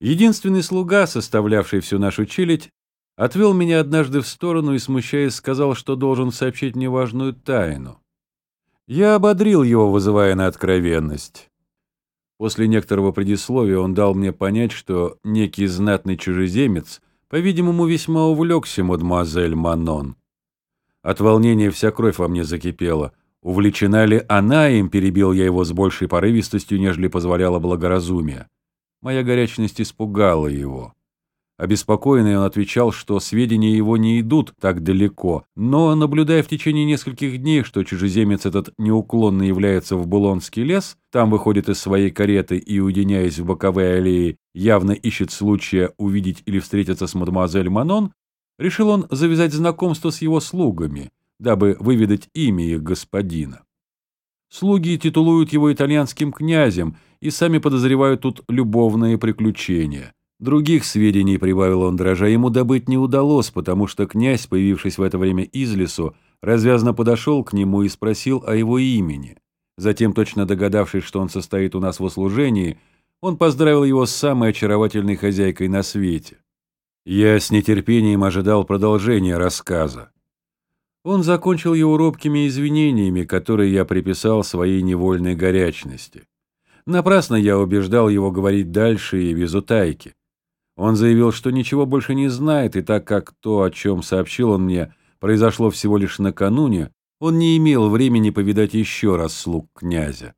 Единственный слуга, составлявший всю нашу челядь, отвел меня однажды в сторону и, смущаясь, сказал, что должен сообщить мне важную тайну. Я ободрил его, вызывая на откровенность. После некоторого предисловия он дал мне понять, что некий знатный чужеземец, по-видимому, весьма увлекся мадемуазель Манон. От волнения вся кровь во мне закипела. Увлечена ли она им, перебил я его с большей порывистостью, нежели позволяло благоразумие. Моя горячность испугала его. Обеспокоенный он отвечал, что сведения его не идут так далеко, но, наблюдая в течение нескольких дней, что чужеземец этот неуклонно является в Булонский лес, там выходит из своей кареты и, уединяясь в боковые аллеи, явно ищет случая увидеть или встретиться с мадемуазель Манон, решил он завязать знакомство с его слугами, дабы выведать имя их господина. Слуги титулуют его итальянским князем и сами подозревают тут любовные приключения. Других сведений, прибавил он дрожа, ему добыть не удалось, потому что князь, появившись в это время из лесу, развязно подошел к нему и спросил о его имени. Затем, точно догадавшись, что он состоит у нас в услужении, он поздравил его с самой очаровательной хозяйкой на свете. Я с нетерпением ожидал продолжения рассказа. Он закончил его робкими извинениями, которые я приписал своей невольной горячности. Напрасно я убеждал его говорить дальше и без утайки. Он заявил, что ничего больше не знает, и так как то, о чем сообщил он мне, произошло всего лишь накануне, он не имел времени повидать еще раз слуг князя.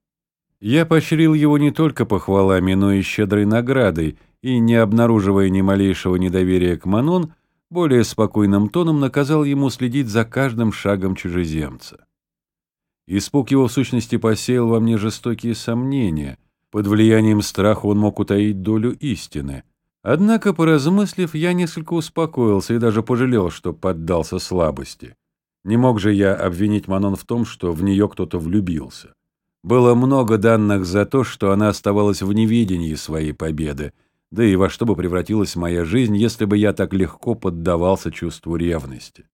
Я поощрил его не только похвалами, но и щедрой наградой, и, не обнаруживая ни малейшего недоверия к Манон, более спокойным тоном наказал ему следить за каждым шагом чужеземца. Испуг его в сущности посеял во мне жестокие сомнения. Под влиянием страха он мог утаить долю истины. Однако, поразмыслив, я несколько успокоился и даже пожалел, что поддался слабости. Не мог же я обвинить Манон в том, что в нее кто-то влюбился. Было много данных за то, что она оставалась в неведении своей победы, да и во что бы превратилась моя жизнь, если бы я так легко поддавался чувству ревности.